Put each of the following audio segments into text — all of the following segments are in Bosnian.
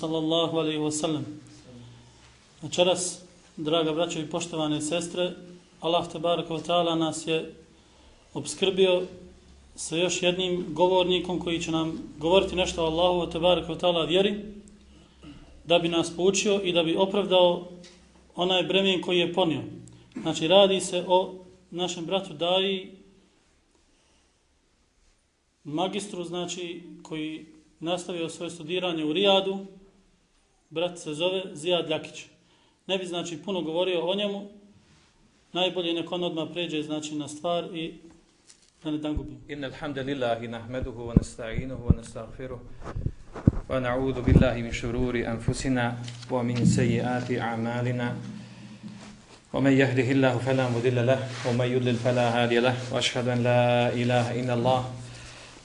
Sallallahu alaihi wasallam. Večeras, draga braćo i poštovane sestre, Allah te baraka wa ta'ala nas je obskrbio sa još jednim govornikom koji će nam govoriti nešto o Allahu te baraka wa ta'ala vjeri, da bi nas poučio i da bi opravdao onaj bremen koji je ponio. Znači, radi se o našem bratu Daji, magistru, znači, koji nastavio svoje studiranje u Rijadu, brat se zove Zijad Ljakić. Ne bi, znači, puno govorio o njemu, najbolje nek on odmah pređe, znači, na stvar i da ne dan gubim. Inna alhamdulillahi nahmeduhu wa nasta'inuhu wa nasta'firuh wa na'udhu billahi min šururi anfusina wa min sejiati a'malina ومن يهده الله فلا مضل له ومن يضلل فلا هادي له واشهد ان لا اله الا الله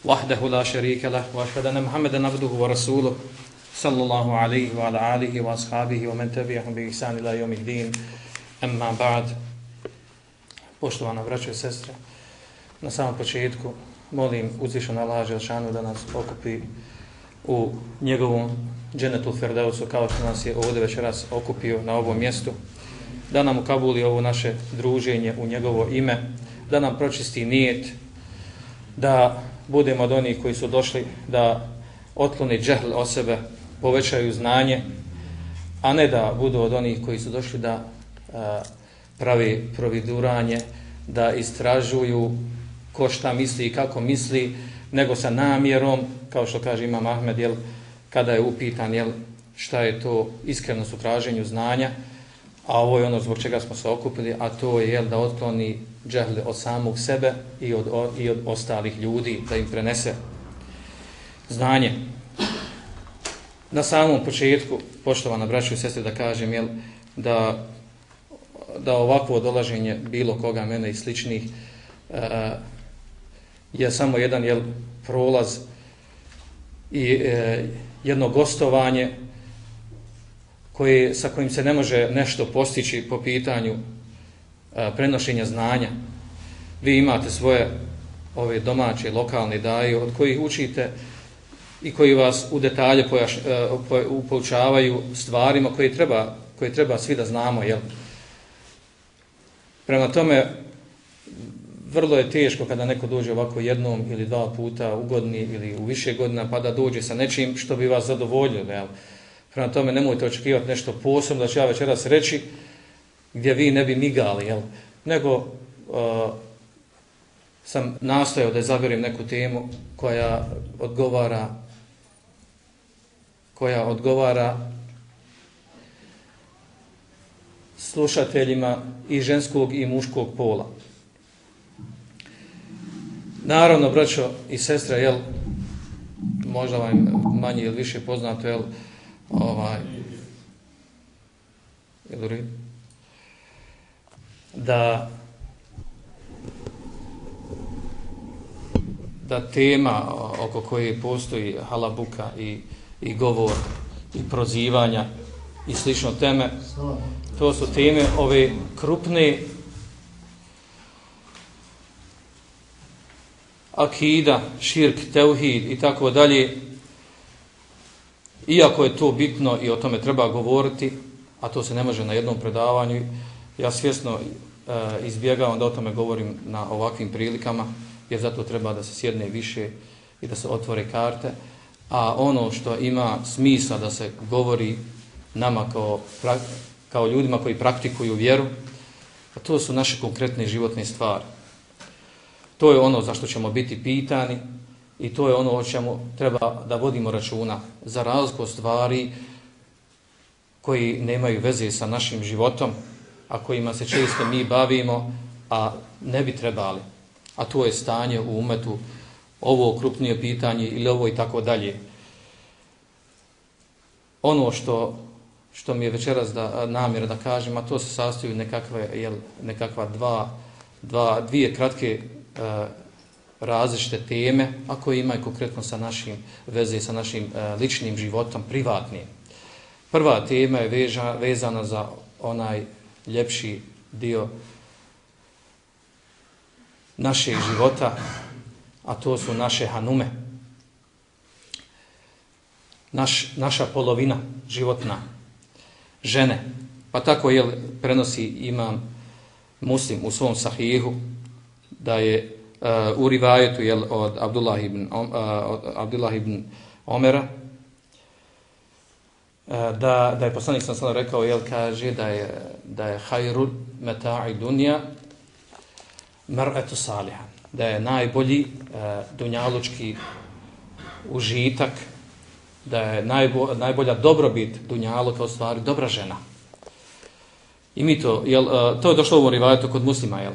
وحده لا شريك له واشهد ان محمدا عبده ورسوله sallallahu alaihi wa ala alihi wa ashabihi wa men tabihahum bi ihsan ila yomih din emma ba'd. Poštovana braćo i sestre na samom početku molim uzvišan Allah Želšanu da nas okupi u njegovom dženetu Ferdausu kao što nas je ovdje već raz okupio na ovom mjestu da nam ukabuli ovo naše druženje u njegovo ime da nam pročisti nijet da budemo od onih koji su došli da otloni džehl o sebe povećaju znanje, a ne da budu od onih koji su došli da a, pravi providuranje, da istražuju ko šta misli i kako misli, nego sa namjerom, kao što kaže Imam Ahmed, jel, kada je upitan jel, šta je to iskrenost u traženju znanja, a ovo je ono zbog čega smo se okupili, a to je jel, da otkloni džehli od samog sebe i od, o, i od ostalih ljudi, da im prenese znanje. Na samom početku, poštovana braćo i sestre, da kažem jel, da, da ovakvo dolaženje bilo koga, mene i sličnih, e, je samo jedan jel, prolaz i e, jedno gostovanje koje, sa kojim se ne može nešto postići po pitanju e, prenošenja znanja. Vi imate svoje ove domaće, lokalne daje od kojih učite i koji vas u detalje pojaš, a, po, upoučavaju stvarima koje treba, koje treba svi da znamo. Jel? Prema tome, vrlo je teško kada neko dođe ovako jednom ili dva puta u godini ili u više godina pa da dođe sa nečim što bi vas zadovoljilo. Jel? Prema tome nemojte očekivati nešto posebno da ću ja večeras reći gdje vi ne bi migali, jel? nego uh, sam nastojao da izaberem neku temu koja odgovara koja odgovara slušateljima i ženskog i muškog pola. Naravno, braćo i sestra, jel, možda vam manje ili više poznato, jel, ovaj ili da da tema oko koje postoji halabuka i, i govor i prozivanja i slično teme to su teme ove krupne akida, širk, teuhid i tako dalje Iako je to bitno i o tome treba govoriti, a to se ne može na jednom predavanju, ja svjesno e, izbjegavam da o tome govorim na ovakvim prilikama, jer zato treba da se sjedne više i da se otvore karte. A ono što ima smisla da se govori nama kao, kao ljudima koji praktikuju vjeru, a to su naše konkretne životne stvari. To je ono za što ćemo biti pitani, I to je ono o čemu treba da vodimo računa za razliku stvari koji nemaju veze sa našim životom, a kojima se često mi bavimo, a ne bi trebali. A to je stanje u umetu, ovo krupnije pitanje ili ovo i tako dalje. Ono što, što mi je večeras da, namjer da kažem, a to se sastoji nekakve, jel, nekakva dva, dva, dvije kratke e, različite teme, a koje imaju konkretno sa našim veze, sa našim e, ličnim životom, privatnim. Prva tema je veža, vezana za onaj ljepši dio našeg života, a to su naše hanume. naš, naša polovina životna, žene. Pa tako je prenosi imam muslim u svom sahihu, da je uh, u rivajetu jel, od Abdullah ibn, uh, od Abdullah ibn Omera, e, da, da je poslanik sam sam rekao, jel, kaže da je, da je hajru meta'i dunja mar'atu salihan da je najbolji e, dunjalučki užitak, da je najbo, najbolja dobrobit dunjaluka u stvari, dobra žena. I mi to, jel, e, to je došlo u rivajetu kod muslima, jel?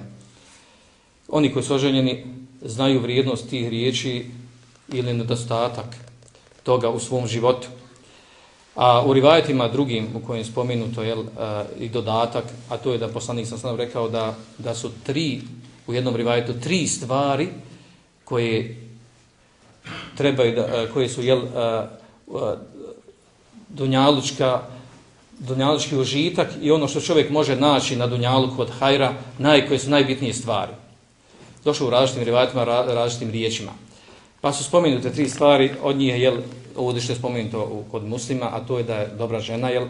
Oni koji su oženjeni znaju vrijednost tih riječi ili nedostatak toga u svom životu. A u rivajetima drugim u kojim spomenuto je uh, e, i dodatak, a to je da poslanik sam sam rekao da, da su tri, u jednom rivajetu, tri stvari koje trebaju da, eh, koje su jel, eh, eh, dunjalučka, dunjalučki užitak i ono što čovjek može naći na dunjaluku od hajra, naj, koje su najbitnije stvari. Došlo u različitim rivajatima, različitim riječima. Pa su spomenute tri stvari, od njih je, jel, ovo što je spomenuto kod muslima, a to je da je dobra žena, jel,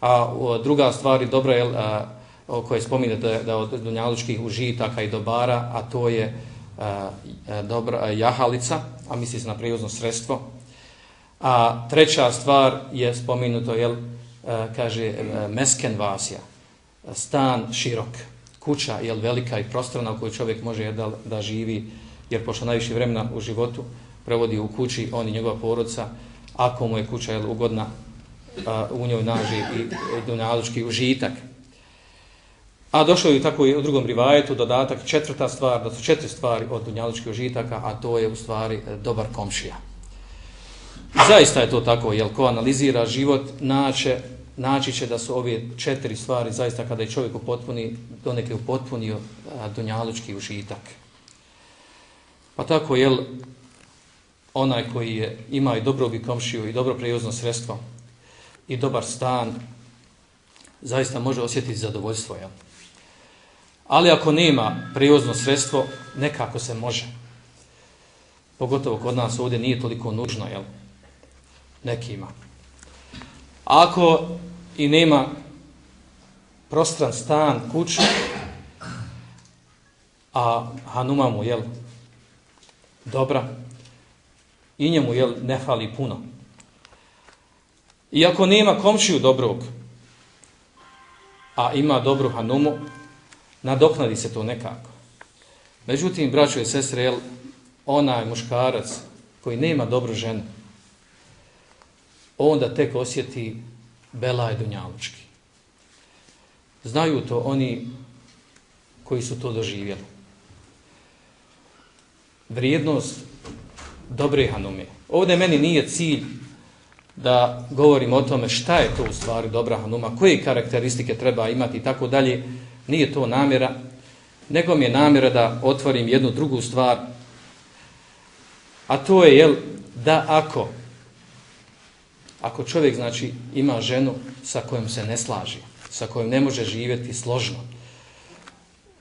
a druga stvar je dobra, jel, a, o spominje da, da od dunjalučkih užitaka i dobara, a to je a, a, dobra a, jahalica, a misli se na prijevozno sredstvo. A treća stvar je spomenuto, jel, a, kaže mesken vasija, stan širok, kuća jel, velika i prostorna u kojoj čovjek može da, da živi, jer pošto najviše vremena u životu provodi u kući, on i njegova porodca, ako mu je kuća jel, ugodna, a, u njoj naži i, i dunjalučki užitak. A došlo je tako i u drugom rivajetu dodatak četvrta stvar, da su četiri stvari od dunjalučkih užitaka, a to je u stvari e, dobar komšija. Zaista je to tako, jer ko analizira život, naće naći će da su ove četiri stvari zaista kada je čovjek upotpuni, donekle upotpunio e, dunjalučki užitak. Pa tako, jel, onaj koji je, ima i dobro komšiju i dobro prejuzno sredstvo i dobar stan, zaista može osjetiti zadovoljstvo, jel? Ali ako nema prijevozno sredstvo, nekako se može. Pogotovo kod nas ovdje nije toliko nužno, jel? Neki ima. Ako i nema prostran stan, kuću, a Hanuma mu, jel, dobra, i njemu, jel, ne fali puno. Iako nema komšiju dobrog, a ima dobru Hanumu, nadoknadi se to nekako. Međutim, braćo i sestre, jel, onaj muškarac koji nema dobru ženu, onda tek osjeti belaj dunjalučki. Znaju to oni koji su to doživjeli. Vrijednost dobre hanume. Ovdje meni nije cilj da govorim o tome šta je to u stvari dobra hanuma, koje karakteristike treba imati i tako dalje. Nije to namjera, nego mi je namjera da otvorim jednu drugu stvar, a to je jel, da ako ako čovjek znači ima ženu sa kojom se ne slaži, sa kojom ne može živjeti složno,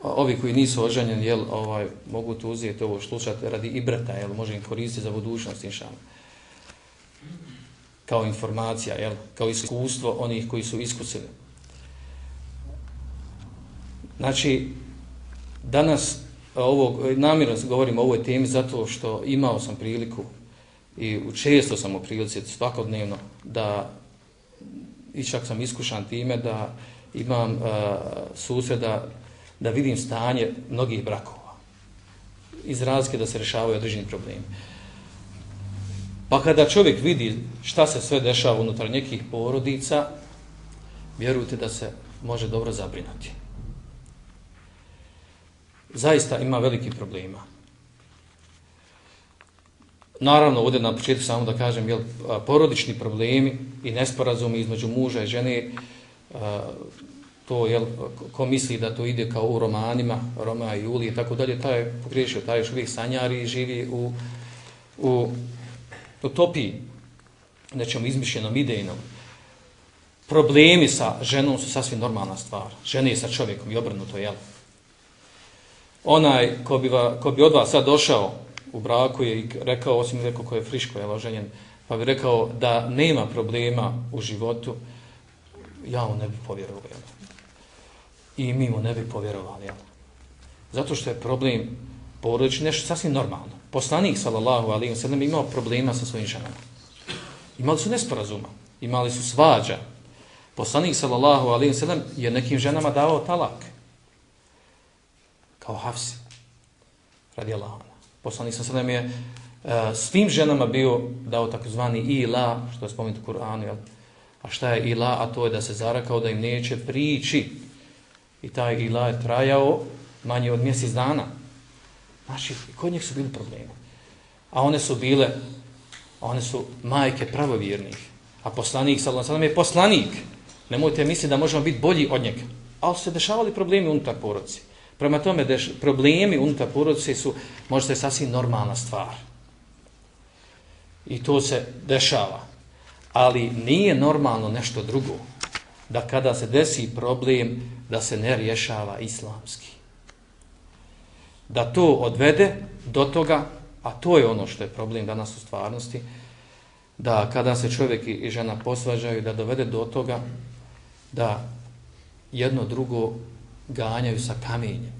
ovi koji nisu oženjeni, jel, ovaj, mogu to uzeti ovo slušati radi ibrata, jel, može im koristiti za budućnost, inšalno. Kao informacija, jel, kao iskustvo onih koji su iskusili. Znači, danas e, ovog, e, namjerno govorim o ovoj temi zato što imao sam priliku i često sam u prilici svakodnevno da i čak sam iskušan time da imam uh, susreda da vidim stanje mnogih brakova iz razlike da se rešavaju određeni problemi. Pa kada čovjek vidi šta se sve dešava unutar nekih porodica, vjerujte da se može dobro zabrinuti. Zaista ima veliki problema. Naravno, ovdje na početku samo da kažem, jel, porodični problemi i nesporazumi između muža i žene, to, jel, ko misli da to ide kao u romanima, Roma i Julije, tako dalje, taj je pogriješio, taj još uvijek sanjari i živi u, u utopiji, nečem izmišljenom idejnom. Problemi sa ženom su sasvim normalna stvar. Žene je sa čovjekom i obrnuto, jel? Onaj ko bi, va, ko bi od vas sad došao u braku je i rekao, osim rekao ko je friško, je loženjen, pa bi rekao da nema problema u životu, ja mu ne bi povjerovao. I mi mu ne bi povjerovali. Jel? Zato što je problem porodični nešto sasvim normalno. Poslanik, sallallahu alaihi wa sallam, imao problema sa svojim ženama. Imali su nesporazuma, imali su svađa. Poslanik, sallallahu alaihi wa sallam, je nekim ženama davao talak. Kao Hafsi. Radi Allah. Poslanik, sallallahu sredem je e, uh, svim ženama bio dao takozvani ila, što je spomenuto u Kur'anu, jel? A šta je ila? A to je da se zarakao da im neće prići. I taj ila je trajao manje od mjesec dana. Znači, kod njih su bili problemi. A one su bile, one su majke pravovjernih. A poslanik, sallallahu alejhi je poslanik. Nemojte misliti da možemo biti bolji od njega. Ali su se dešavali problemi unutar porodice. Prema tome, deš, problemi unutar porodice su, možete, sasvim normalna stvar. I to se dešava. Ali nije normalno nešto drugo. Da kada se desi problem, da se ne rješava islamski da to odvede do toga, a to je ono što je problem danas u stvarnosti, da kada se čovjek i žena posvađaju, da dovede do toga da jedno drugo ganjaju sa kamenjem.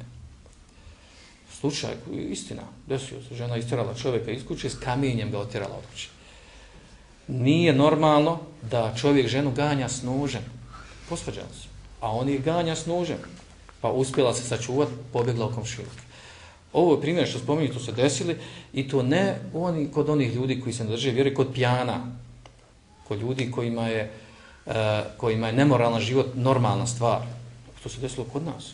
Slučaj, istina, desio se, žena istirala čovjeka iz kuće, s kamenjem ga otjerala od kuće. Nije normalno da čovjek ženu ganja s nožem. posvađan se. A on je ganja s nožem. Pa uspjela se sačuvati, pobjegla u komšiluke. Ovo je primjer što spominju, to se desili i to ne oni kod onih ljudi koji se ne drže vjere, kod pjana, kod ljudi kojima je, uh, kojima je nemoralan život normalna stvar. To se desilo kod nas.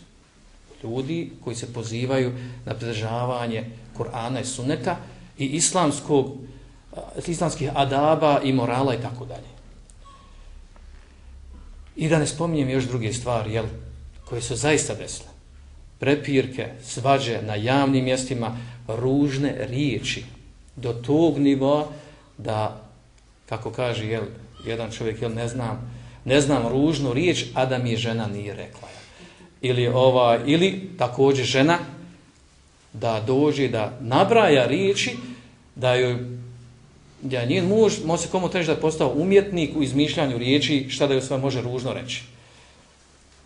Ljudi koji se pozivaju na pridržavanje Kur'ana i Sunneta i islamskog, islamskih adaba i morala i tako dalje. I da ne spominjem još druge stvari, jel, koje su zaista desile prepirke, svađe na javnim mjestima, ružne riječi do tog nivoa da, kako kaže jel, jedan čovjek, jel, ne znam, ne znam ružnu riječ, a da mi žena nije rekla. Ili, ova, ili također žena da dođe da nabraja riječi, da joj da njen muž, može se komu treći da je postao umjetnik u izmišljanju riječi, šta da joj sve može ružno reći.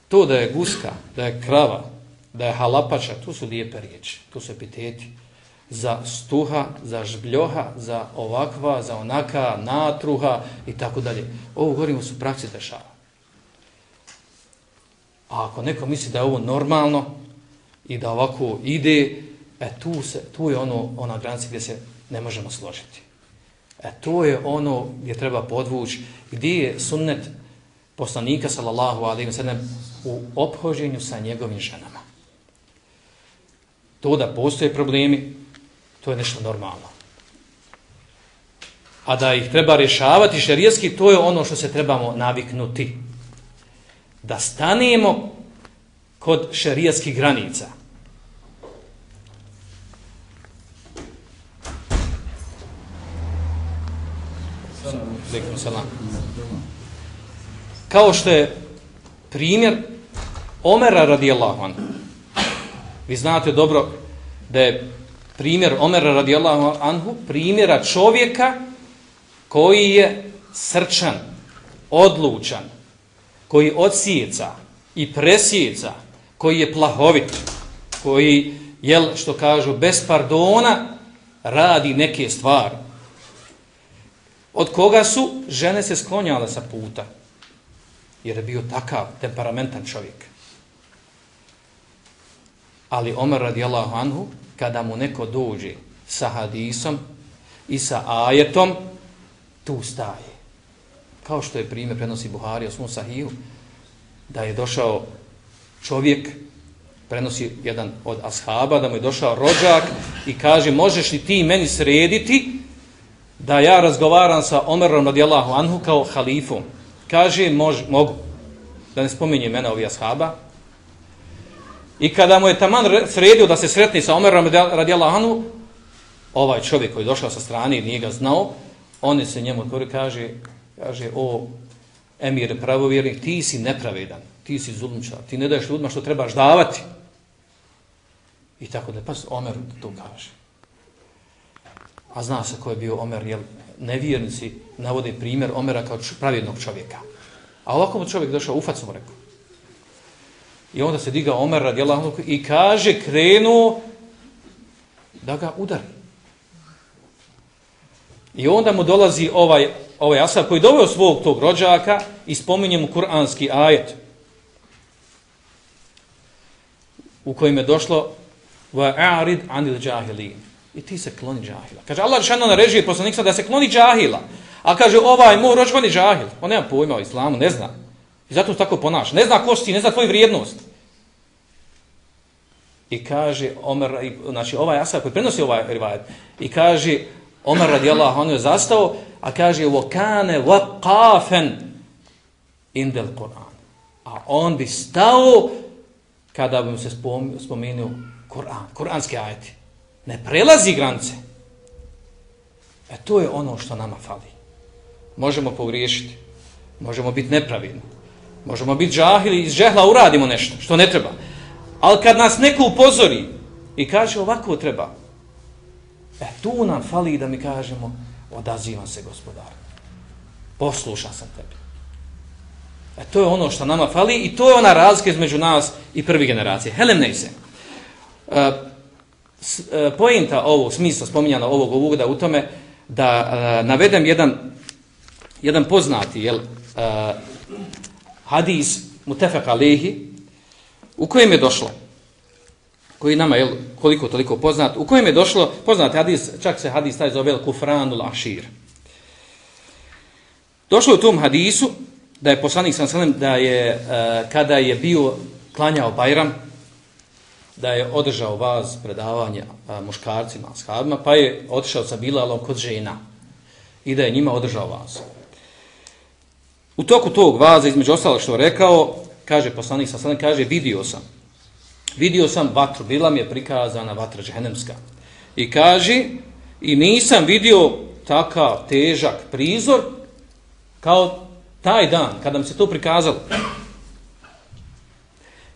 To da je guska, da je krava, da je halapača, to su lijepe riječi, to su epiteti. Za stuha, za žbljoha, za ovakva, za onaka, natruha i tako dalje. Ovo govorimo su praksi dešava. A ako neko misli da je ovo normalno i da ovako ide, e tu, se, tu je ono, ona granica gdje se ne možemo složiti. E to je ono gdje treba podvući, gdje je sunnet poslanika sallallahu alaihi wa sallam u obhođenju sa njegovim ženama to da postoje problemi, to je nešto normalno. A da ih treba rješavati šerijetski, to je ono što se trebamo naviknuti. Da stanemo kod šerijetskih granica. Kao što je primjer Omera radijallahu anhu. Vi znate dobro da je primjer Omera radijallahu anhu primjera čovjeka koji je srčan, odlučan, koji odsjeca i presjeca, koji je plahovit, koji, jel, što kažu, bez pardona radi neke stvari. Od koga su žene se sklonjale sa puta? Jer je bio takav temperamentan čovjek. Ali Omer radijallahu anhu, kada mu neko dođe sa hadisom i sa ajetom, tu staje. Kao što je primjer prenosi Buhari o svom sahiju, da je došao čovjek, prenosi jedan od ashaba, da mu je došao rođak i kaže, možeš li ti meni srediti da ja razgovaram sa Omerom radijallahu anhu kao halifom? Kaže, mož, mogu. Da ne spominje mene ovih ashaba, I kada mu je taman sredio da se sretni sa Omerom radijallahu anhu, ovaj čovjek koji je došao sa strane i nije ga znao, on je se njemu otvori kaže, kaže, o emir pravovjernik, ti si nepravedan, ti si zulumčar, ti ne daješ ljudima što trebaš davati. I tako da, pa Omer to kaže. A zna se ko je bio Omer, jel nevjernici navode primjer Omera kao pravjednog čovjeka. A ovako mu čovjek došao, ufac mu rekao. I onda se diga Omer radijalahu i kaže, krenu da ga udari. I onda mu dolazi ovaj, ovaj asab koji doveo svog tog rođaka i spominje mu kuranski ajet u kojem je došlo وَاَعْرِدْ عَنِ الْجَاهِلِينَ I ti se kloni džahila. Kaže, Allah šano narežuje poslanik da se kloni džahila. A kaže, ovaj moj rođban je džahil. On nema pojma o islamu, ne zna. I zato se tako ponaša. Ne zna ko si, ne zna tvoj vrijednost. I kaže, Omer, znači ovaj asab koji prenosi ovaj rivajet, i kaže, Omer radijallahu anhu je zastao, a kaže, وَكَانَ وَقَافًا إِنْدَ الْقُرْآنِ A on bi stao kada bi mu se spomenuo Kur'an, kur'anski ajeti. Ne prelazi granice. E to je ono što nama fali. Možemo pogriješiti. Možemo biti nepravilni. Možemo biti džahili i iz džehla uradimo nešto što ne treba. Ali kad nas neko upozori i kaže ovako treba, e tu nam fali da mi kažemo odazivam se gospodar. Poslušan sam tebi. E to je ono što nama fali i to je ona razlika između nas i prvi generacije. Helem Neise. Uh, e, e pojenta ovog smisla spominjala ovog uvoda u tome da e, navedem jedan jedan poznati jel, e, hadis Mutefak Alehi u kojem je došlo koji nama je koliko toliko poznat, u kojem je došlo, poznat hadis, čak se hadis taj zove Kufranul Ašir. Došlo u tom hadisu da je poslanik sam sanem, da je uh, kada je bio klanjao Bajram da je održao vas predavanje uh, muškarcima, shabima, pa je otišao sa Bilalom kod žena i da je njima održao vas. U toku tog vaza, između ostalo što rekao, kaže poslanik sam sanem, kaže, vidio sam, vidio sam vatru, bila mi je prikazana vatra džehennemska. I kaže, i nisam vidio takav težak prizor kao taj dan, kada mi se to prikazalo,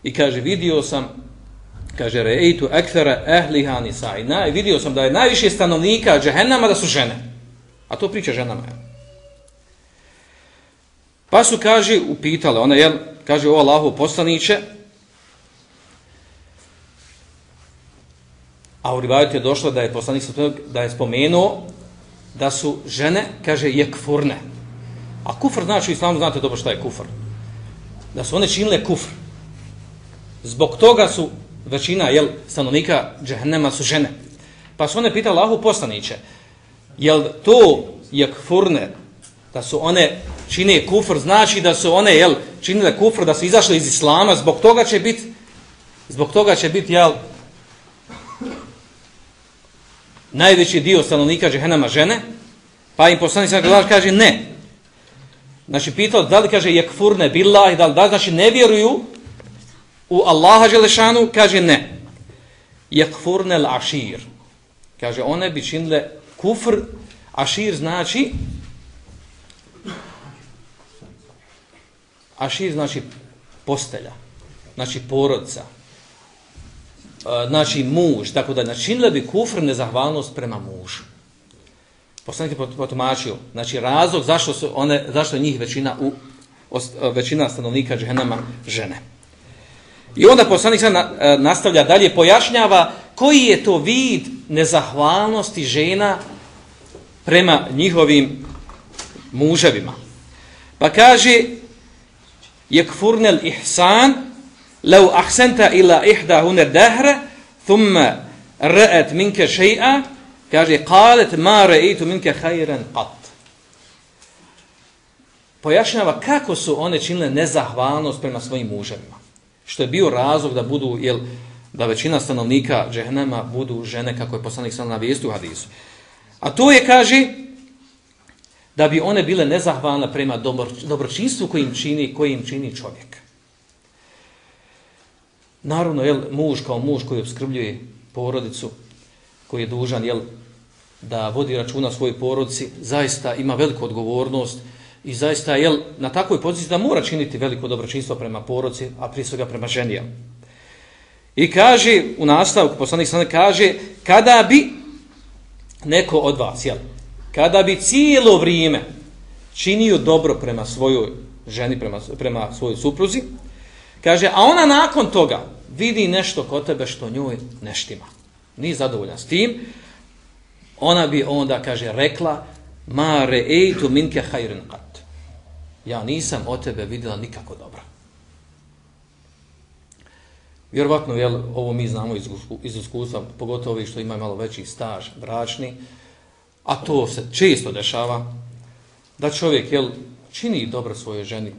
i kaže, vidio sam, kaže, rejtu ekfere ehliha nisai, na, vidio sam da je najviše stanovnika džehennama da su žene. A to priča ženama. Pa su, kaže, upitale, ona je, kaže, o Allahu poslaniće, a u rivajetu je došlo da je poslanik da je spomenuo da su žene, kaže, jekfurne. A kufr znači u islamu, znate dobro šta je kufr. Da su one činile kufr. Zbog toga su većina jel, stanovnika džehennema su žene. Pa su one pitali Allahu poslaniće, jel to jekfurne, da su one čine kufr, znači da su one jel, činile kufr, da su izašle iz islama, zbog toga će biti, zbog toga će biti, jel, najveći dio stanovnika džehennama žene, pa im poslanik kaže ne, Znači, pitao da li kaže yakfurne billah, da li da znači ne vjeruju u Allaha Želešanu, kaže ne. Yakfurne l'ašir. Kaže, one bi činile kufr, ashir znači ashir znači postelja, znači porodca, Eh, znači muž, tako da načinile bi kufr nezahvalnost prema mužu. Poslanik je potomačio, znači razlog zašto su one, zašto njih većina u eh, većina stanovnika džehennama žene. I onda poslanik sad eh, nastavlja dalje, pojašnjava koji je to vid nezahvalnosti žena prema njihovim muževima. Pa kaže, yakfurnel ihsan, لو احسنت الى ihda هنا الدهر ثم ra'at منك شيئا كاجي قالت ما reitu منك خيرا قط Pojašnjava kako su one činile nezahvalnost prema svojim muževima. Što je bio razlog da budu, jel, da većina stanovnika džehnema budu žene, kako je poslanik sam na vijestu u hadisu. A to je, kaže, da bi one bile nezahvalne prema dobro, dobročinstvu kojim čini, kojim čini čovjek. Naravno, jel, muž kao muž koji obskrbljuje porodicu, koji je dužan, jel, da vodi računa svojoj porodici, zaista ima veliku odgovornost i zaista je na takvoj poziciji da mora činiti veliko dobročinstvo prema porodici, a prije svega prema ženijama. I kaže, u nastavku, poslanik sada kaže, kada bi neko od vas, jel? Kada bi cijelo vrijeme činio dobro prema svojoj ženi, prema, prema svojoj supruzi, kaže, a ona nakon toga vidi nešto kod tebe što njoj neštima. Ni zadovoljan s tim. Ona bi onda, kaže, rekla, ma re'eitu minke hajrin kat. Ja nisam od tebe vidjela nikako dobro. Vjerovatno, jel, ovo mi znamo iz, iz iskustva, pogotovo vi što ima malo veći staž bračni, a to se često dešava, da čovjek, jel, čini dobro svojoj ženi.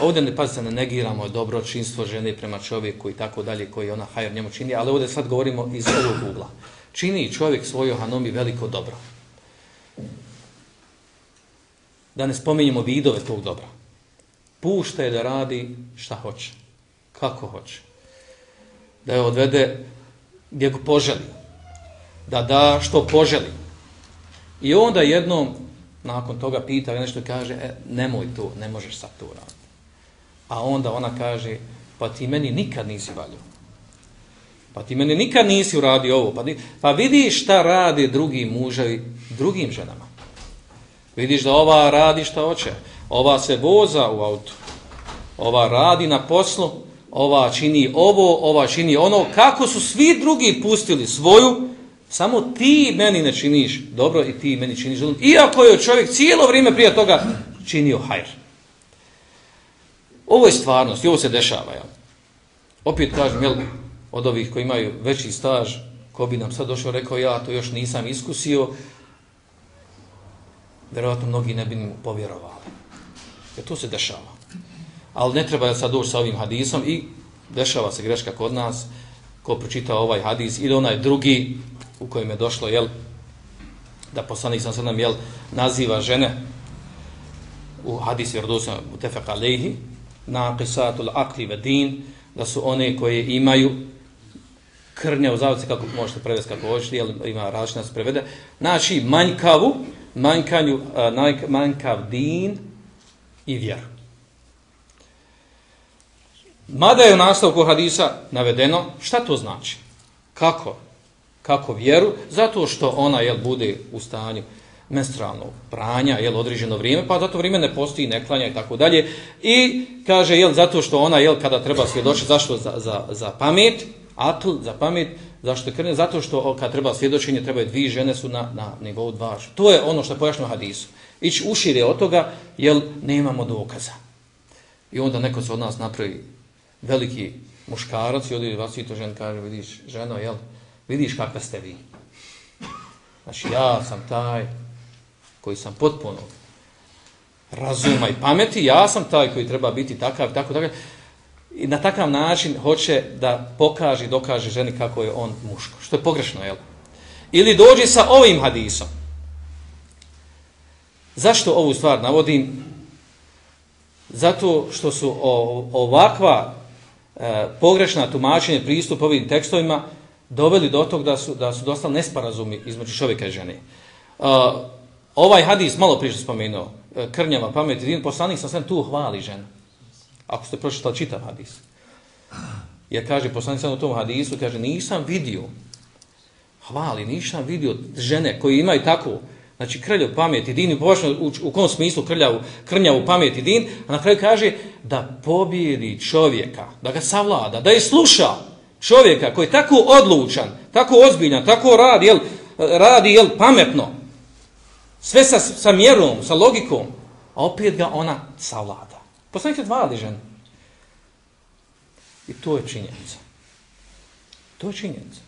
Ovdje ne pazite, ne negiramo dobročinstvo žene prema čovjeku i tako dalje koji ona hajer njemu čini, ali ovdje sad govorimo iz ovog ugla. Čini čovjek svojoj hanomi veliko dobro. Da ne spominjemo vidove tog dobra. Pušta je da radi šta hoće. Kako hoće da je odvede gdje go poželi, da da što poželi. I onda jednom, nakon toga pita, nešto kaže, e, nemoj to, ne možeš sad to raditi. A onda ona kaže, pa ti meni nikad nisi valio. Pa ti meni nikad nisi uradio ovo. Pa, pa vidi šta radi drugi muževi drugim ženama. Vidiš da ova radi šta hoće. Ova se voza u auto. Ova radi na poslu ova čini ovo, ova čini ono, kako su svi drugi pustili svoju, samo ti meni ne činiš dobro i ti meni činiš dobro. Iako je čovjek cijelo vrijeme prije toga činio hajr. Ovo je stvarnost i ovo se dešava. Ja. Opet kažem, jel, od ovih koji imaju veći staž, ko bi nam sad došao rekao, ja to još nisam iskusio, vjerovatno mnogi ne bi mu povjerovali. Jer to se dešava ali ne treba sad doći sa ovim hadisom i dešava se greška kod nas ko pročita ovaj hadis ili onaj drugi u kojem je došlo jel, da poslanik sam sadam jel, naziva žene u hadisu vjerodosan u tefek alejhi, naqisatul akli ve din da su one koje imaju krnja u zavodci kako možete prevesti kako hoćete jer ima različna se prevede znači manjkavu manjkanju, manjkav din i vjeru Mada je u nastavku hadisa navedeno, šta to znači? Kako? Kako vjeru? Zato što ona jel, bude u stanju menstrualnog pranja, jel, određeno vrijeme, pa zato vrijeme ne postoji, ne klanja i tako dalje. I kaže, jel, zato što ona, jel, kada treba svjedočiti, zašto za, za, za pamet, atl, za pamet, zašto krne. Zato što kad treba svjedočenje, treba dvije žene su na, na nivou dva. To je ono što pojašnjamo hadisu. Ići ušire od toga, jel, nemamo dokaza. I onda neko se od nas napravi veliki muškarac i odi vas i to žen kaže, vidiš, ženo, jel, vidiš kakve ste vi. Znači, ja sam taj koji sam potpuno razuma i pameti, ja sam taj koji treba biti takav, tako, tako. I na takav način hoće da pokaže i dokaže ženi kako je on muško. Što je pogrešno, jel? Ili dođe sa ovim hadisom. Zašto ovu stvar navodim? Zato što su ovakva E, pogrešna tumačenja pristup ovim tekstovima doveli do tog da su, da su dosta nesparazumi između čovjeka i žene. E, ovaj hadis, malo prije što spomenuo, e, krnjava pamet, din poslanik sam sam tu hvali ženu. Ako ste pročitali čitav hadis. Jer kaže, poslanik sam u tom hadisu, kaže, nisam vidio, hvali, nisam vidio žene koji imaju takvu, Znači krljav pamet i din, površno u, u kom smislu krljav, krnjavu pamet i din, a na kraju kaže da pobjedi čovjeka, da ga savlada, da je sluša čovjeka koji je tako odlučan, tako ozbiljan, tako radi, jel, radi jel, pametno, sve sa, sa mjerom, sa logikom, a opet ga ona savlada. Poslanik je dva žen. I to je činjenica. To je činjenica.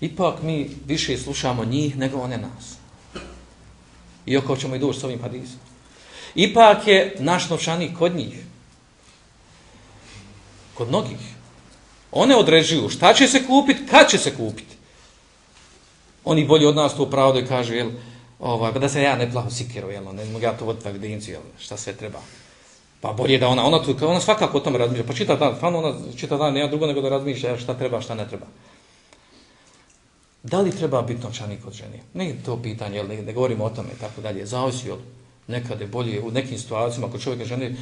Ipak mi više slušamo njih nego one nas. Iako ćemo i doći s ovim hadisom. Ipak je naš novčanik kod njih. Kod mnogih. One određuju šta će se kupiti, kad će se kupiti. Oni bolji od nas to pravo da kaže, jel, ovaj, pa da se ja ne plaho sikiru, jel, ono, ne mogu ja to voditi evidenciju, jel, šta sve treba. Pa bolje da ona, ona, tu, ona svakako o tome razmišlja. Pa čita dan, fan ona čita dan, nema drugo nego da razmišlja šta treba, šta ne treba. Da li treba biti novčanik od žene? Nije to pitanje, ne, ne govorimo o tome, tako dalje. Zavisi od nekad je bolje, u nekim situacijama, ako čovjek je žene,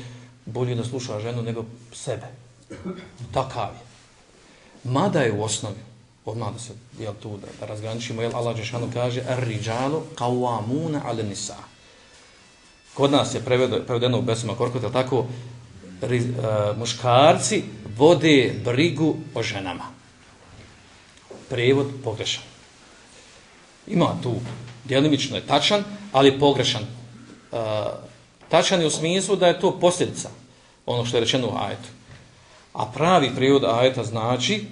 bolje da sluša ženu nego sebe. Takav je. Mada je u osnovi, odmah da se, jel tu, da, da razgraničimo, jel Allah Žešanu kaže, ar-riđalu qawamuna ala nisa. Kod nas je prevedeno, prevedeno u Besuma Korkota, tako, ri, uh, muškarci vode brigu o ženama. Prevod pogrešan. Ima tu, djelimično je tačan, ali pogrešan. Uh, tačan je u smislu da je to posljedica, ono što je rečeno u ajetu. A pravi prevod ajeta znači,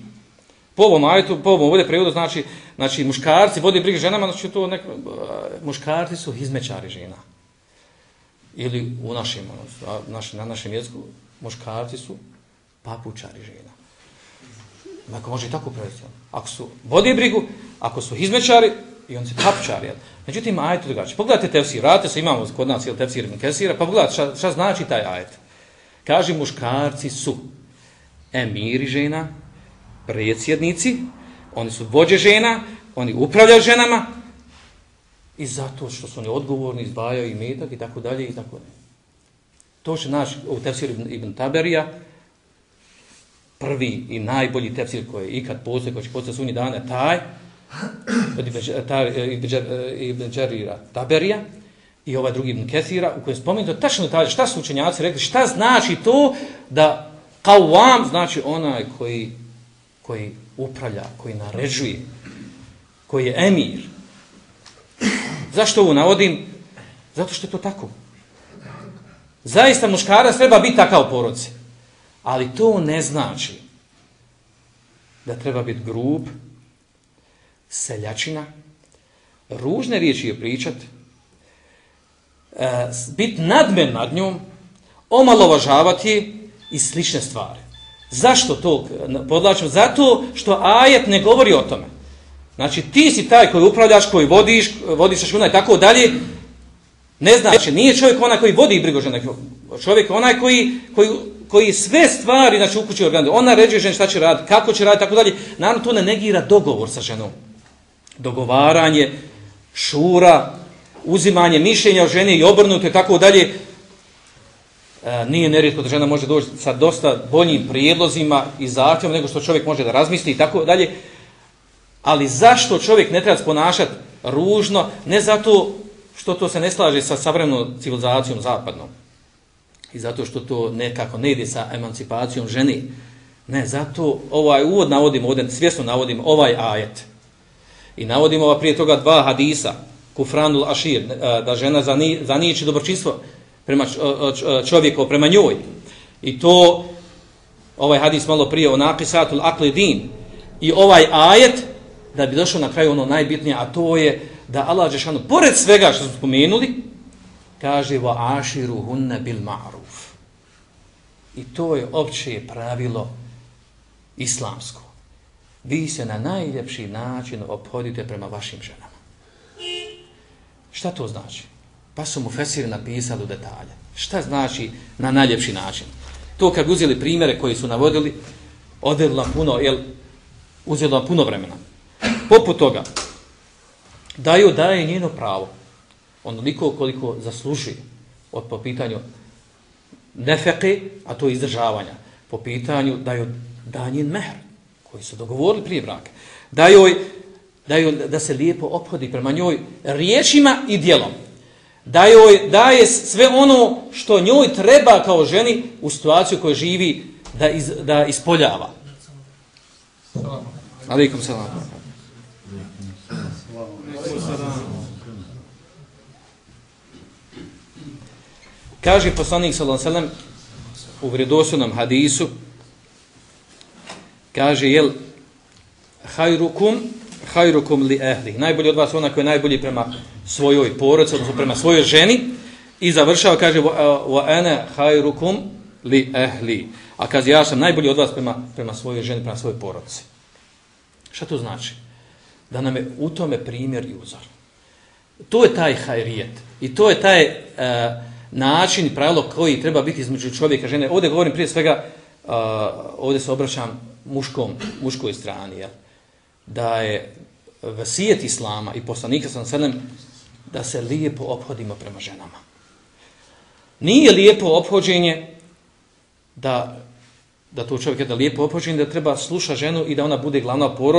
po ovom ajetu, po ovom ovdje prevodu, znači, znači muškarci vodi brigu ženama, znači to neko, e, muškarci su hizmećari žena. Ili u našem, naš, na našem jeziku, muškarci su papučari žena. Ako može i tako prevesti. Ako su vodi brigu, ako su hizmećari, i on se papučari. Jel? Međutim, ajet je drugačiji. Pogledajte tefsir, vratite se, imamo kod nas jel, tefsir i kesira, pa pogledajte šta, šta znači taj ajet. Kaže, muškarci su emiri žena, predsjednici, oni su vođe žena, oni upravljaju ženama i zato što su oni odgovorni, izdvajaju i metak i tako dalje i tako dalje. To će naš u tefsiru Ibn Taberija, prvi i najbolji tefsir koji je ikad postoje, koji će postoje sunji dana, taj, Ibn Đarira e, e, Taberija, i ovaj drugi Ibn Kethira, u kojem spomenuto tačno taj, šta su učenjaci rekli, šta znači to da kao vam, znači onaj koji, koji upravlja, koji naređuje, koji je emir. Zašto ovo navodim? Zato što je to tako. Zaista muškarac treba biti takav u porodci. Ali to ne znači da treba biti grub, seljačina, ružne riječi je pričat, e, biti nadmen nad njom, omalovažavati i slične stvari. Zašto to podlačimo? Zato što ajet ne govori o tome. Znači ti si taj koji upravljaš, koji vodiš, vodiš računa i tako dalje, Ne znači, nije čovjek onaj koji vodi brigu žene, čovjek onaj koji, koji, koji sve stvari znači, u kući organizuje. Ona ređuje ženi šta će raditi, kako će raditi, tako dalje. Naravno, to ne negira dogovor sa ženom. Dogovaranje, šura, uzimanje mišljenja o ženi i obrnuto i tako dalje. E, nije nerijetko da žena može doći sa dosta boljim prijedlozima i zahtjevom nego što čovjek može da razmisli i tako dalje. Ali zašto čovjek ne treba ponašati ružno? Ne zato što to se ne slaže sa savremenom civilizacijom zapadnom. I zato što to nekako ne ide sa emancipacijom žene. Ne, zato ovaj uvod navodimo, ovdje svjesno navodimo ovaj ajet. I navodimo ova prije toga dva hadisa, kufranul ašir, e, da žena zaniječi dobročinstvo prema čovjeku, prema njoj. I to, ovaj hadis malo prije, o napisatul akli din. I ovaj ajet, da bi došao na kraju ono najbitnije, a to je da Allah Žešanu, pored svega što smo spomenuli, kaže wa aširu hunne bil ma'ruf. I to je opće pravilo islamsko. Vi se na najljepši način obhodite prema vašim ženama. Šta to znači? Pa su mu Fesiri napisali u detalje. Šta znači na najljepši način? To kad uzeli primere koji su navodili, odredilo puno, jel, uzelo puno vremena. Poput toga, daju daje njeno pravo onoliko koliko zasluži od po pitanju nefeke, a to je izdržavanja. Po pitanju daju danjen mehr, koji su dogovorili prije braka. Daju, daju da se lijepo ophodi prema njoj riječima i dijelom. Daju, daje sve ono što njoj treba kao ženi u situaciju koju živi da, iz, da ispoljava. Alikum salam. Kaže poslanik sallallahu alejhi ve sellem u vredosnom hadisu kaže jel hayrukum hajrukum li ahli najbolji od vas ona koji je najbolji prema svojoj porodici odnosno prema svojoj ženi. I završava kaže wa ana hajrukum li ahli a kaže ja sam najbolji od vas prema prema svojoj ženi prema svojoj porodici. Šta to znači? Da nam je u tome primjer i uzor. To je taj hajrijet i to je taj uh, način i pravilo koji treba biti između čovjeka i žene. Ovdje govorim prije svega, uh, ovdje se obraćam muškom, muškoj strani, ja, da je vasijet Islama i poslanika sa selem da se lijepo obhodimo prema ženama. Nije lijepo obhođenje da da to čovjek da lijepo opođen, da treba sluša ženu i da ona bude glavna u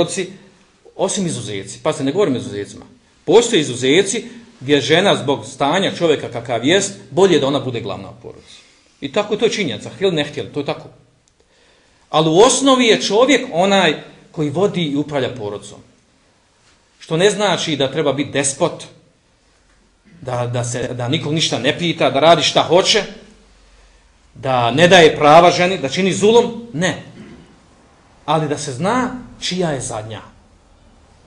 osim izuzeci. Pa se ne govorim izuzecima. Postoje izuzeci gdje žena zbog stanja čovjeka kakav jest, bolje da ona bude glavna u porodci. I tako to je činjenica, htjeli ne htjeli, to je tako. Ali u osnovi je čovjek onaj koji vodi i upravlja porodcom. Što ne znači da treba biti despot, da, da, se, da nikog ništa ne pita, da radi šta hoće, da ne daje prava ženi, da čini zulom, ne. Ali da se zna čija je zadnja.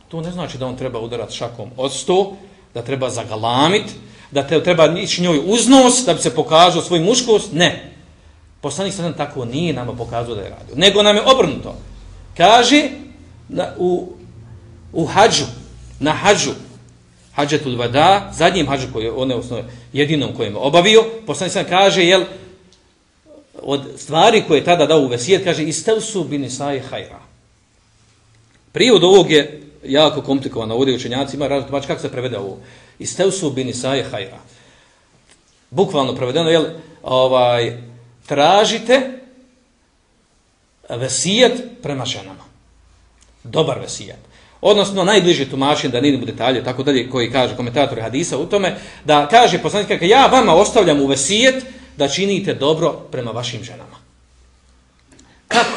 To ne znači da on treba udarati šakom od sto, da treba zagalamit, da te, treba ići njoj uznos, da bi se pokazao svoj muškost, ne. Poslanik se tako nije nama pokazao da je radio. Nego nam je obrnuto. Kaže na, u, u hađu, na hađu, hađetul vada, zadnjim hađu koji je on je osnovno jedinom kojem je obavio, poslanik sam kaže, jel, od stvari koje je tada dao u vesijet, kaže, istelsu su binisaje hajra. Prijevod ovog je jako komplikovan, ovdje učenjacima, ima različno, kako se prevede ovo? Istelsu su binisaje hajra. Bukvalno prevedeno, jel, ovaj, tražite vesijet prema ženama. Dobar vesijet. Odnosno, najbliži tumačen, da nidim u detalje, tako dalje, koji kaže komentator hadisa u tome, da kaže poslanik, kako ja vama ostavljam u vesijet da činite dobro prema vašim ženama. Kako?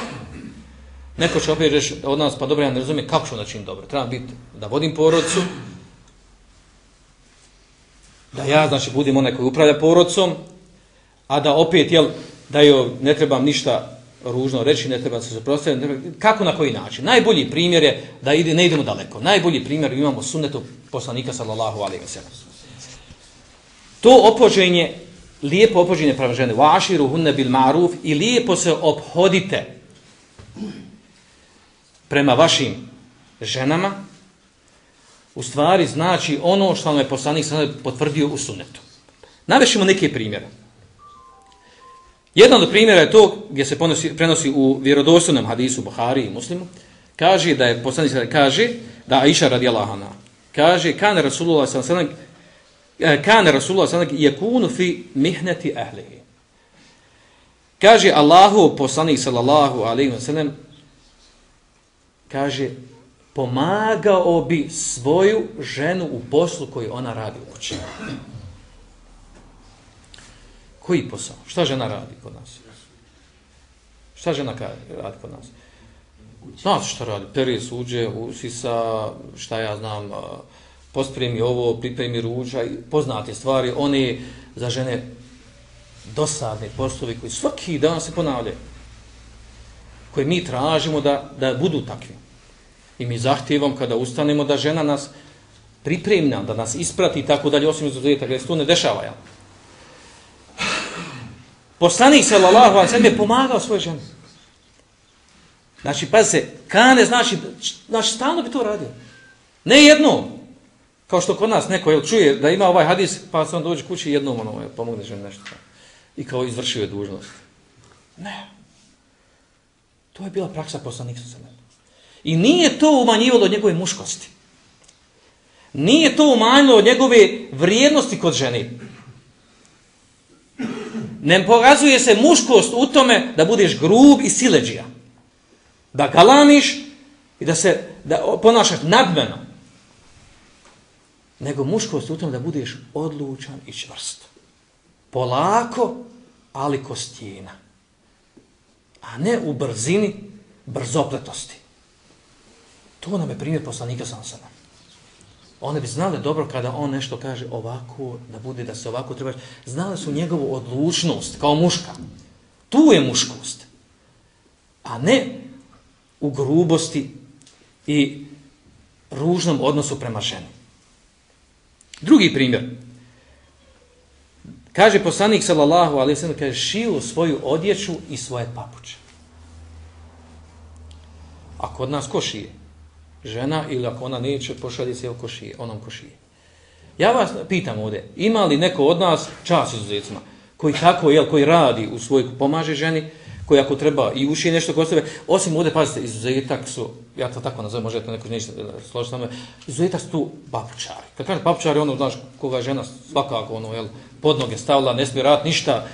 Neko će opet reći od nas, pa dobro, ja ne razumijem kako ću da činim dobro. Treba biti da vodim porodcu, da ja, znači, budem onaj koji upravlja porodcom, a da opet, jel, da joj ne trebam ništa ružno reći, ne treba se suprostaviti. Kako na koji način? Najbolji primjer je da ide, ne idemo daleko. Najbolji primjer imamo sunnetu poslanika sallallahu alaihi wa sallam. To opođenje, lijepo opođenje prema žene, vaširu hunne bil maruf i lijepo se obhodite prema vašim ženama, u stvari znači ono što nam je poslanik sallallahu potvrdio u sunnetu. Navešimo neke primjere. Jedan od primjera je to gdje se ponosi, prenosi u vjerodostojnom hadisu Buhari i Muslimu. Kaže da je poslanik kaže da Aisha radijallahu anha kaže kana Rasulullah sallallahu alejhi ve sellem eh, kana Rasulullah sallallahu alejhi yakunu fi mihnati ahlihi. Kaže Allahu poslanik sallallahu alejhi ve sellem kaže pomagao bi svoju ženu u poslu koji ona radi u kući. Koji posao? Šta žena radi kod nas? Šta žena radi kod nas? Znaš šta radi? Peri suđe, usisa, šta ja znam, pospremi ovo, pripremi ruđa, poznate stvari, one za žene dosadne poslovi koji svaki dan se ponavljaju. Koje mi tražimo da, da budu takvi. I mi zahtijevom kada ustanemo da žena nas pripremna, da nas isprati i tako dalje, osim izuzetak, jer se to ne dešava, ja. Poslanik sallallahu alejhi ve sellem je pomagao svojoj ženi. Znači, pa se kane znači, znači stalno bi to radio. Ne jedno. Kao što kod nas neko jel, čuje da ima ovaj hadis, pa se on dođe kući jednom, ono, jel, pomogne ženi nešto. I kao izvršio je dužnost. Ne. To je bila praksa poslanika sallallahu alejhi I nije to umanjivalo od njegove muškosti. Nije to umanjilo od njegove vrijednosti kod žene. Ne pokazuje se muškost u tome da budeš grub i sileđija. Da galamiš i da se da ponašaš nadmeno. Nego muškost u tome da budeš odlučan i čvrst. Polako, ali kostijena. A ne u brzini brzopletosti. To nam je primjer poslanika sam sada. One bi znale dobro kada on nešto kaže ovako, da bude da se ovako treba. Znale su njegovu odlučnost kao muška. Tu je muškost. A ne u grubosti i ružnom odnosu prema ženi. Drugi primjer. Kaže poslanik sallallahu alejhi ve sellem kaže šiju svoju odjeću i svoje papuče. A kod nas ko šije? Žena ili ako ona neće, pošalje se košije, onom košije. Ja vas pitam ovdje, ima li neko od nas čas izuzetcima, koji tako, jel, koji radi u svoj, pomaže ženi, koji ako treba i uši nešto kod sebe, osim ovdje, pazite, izuzetak su, ja to tako nazovem, možete neko neće složiti tamo, izuzetak su tu papučari. Kad kaže papučari, ono, znaš, koga žena svakako, ono, jel, pod noge stavila, ne smije rad ništa,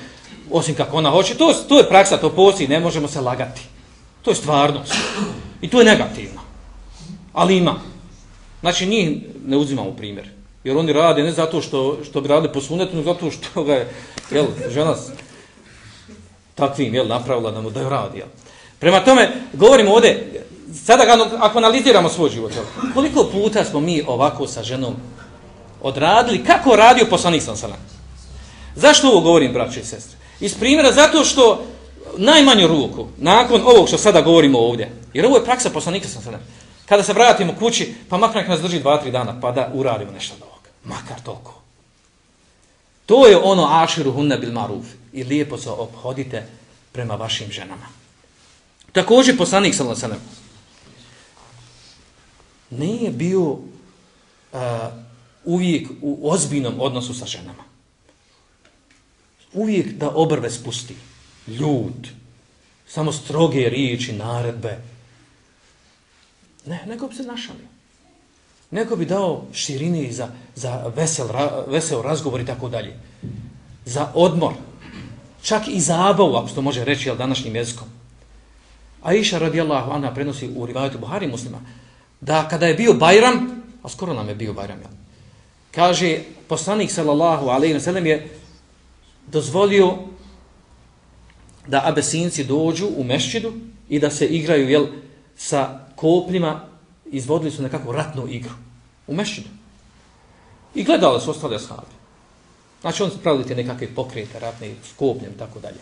osim kako ona hoće. To, to je praksa, to postoji, ne možemo se lagati. To je stvarnost. I to je negativno. Ali ima. Znači, njih ne uzimamo primjer. Jer oni rade ne zato što, što bi radili po sunetu, nego zato što ga je jel, žena takvim jel, napravila da mu da je radi. Jel. Prema tome, govorimo ovdje, sada ga, ako analiziramo svoj život, jel, koliko puta smo mi ovako sa ženom odradili, kako radio poslanik sam sa Zašto ovo govorim, braće i sestre? Iz primjera, zato što najmanju ruku, nakon ovog što sada govorimo ovdje, jer ovo je praksa poslanika sam sa kada se vratimo kući, pa makar nas drži dva, tri dana, pa da uradimo nešto od ovoga. Makar toliko. To je ono aširu hunne bil maruf. I lijepo se obhodite prema vašim ženama. Također poslanik sallallahu alejhi ve nije bio uh, uvijek u ozbiljnom odnosu sa ženama. Uvijek da obrve spusti. Ljud. Samo stroge riječi, naredbe. Ne, neko bi se našalio. Neko bi dao širini za, za vesel, ra, vesel razgovor i tako dalje. Za odmor. Čak i za zabavu, ako se to može reći, jel, današnjim jezikom. Aisha radijallahu anha prenosi u rivajetu Buhari muslima, da kada je bio Bajram, a skoro nam je bio Bajram, jel? kaže, poslanik sallallahu alaihi wa sallam je dozvolio da abesinci dođu u mešćidu i da se igraju jel, sa kopnima izvodili su nekakvu ratnu igru u mešinu. I gledali su ostale ashabi. Znači on pravili te nekakve pokrete ratne s kopnjem i tako dalje.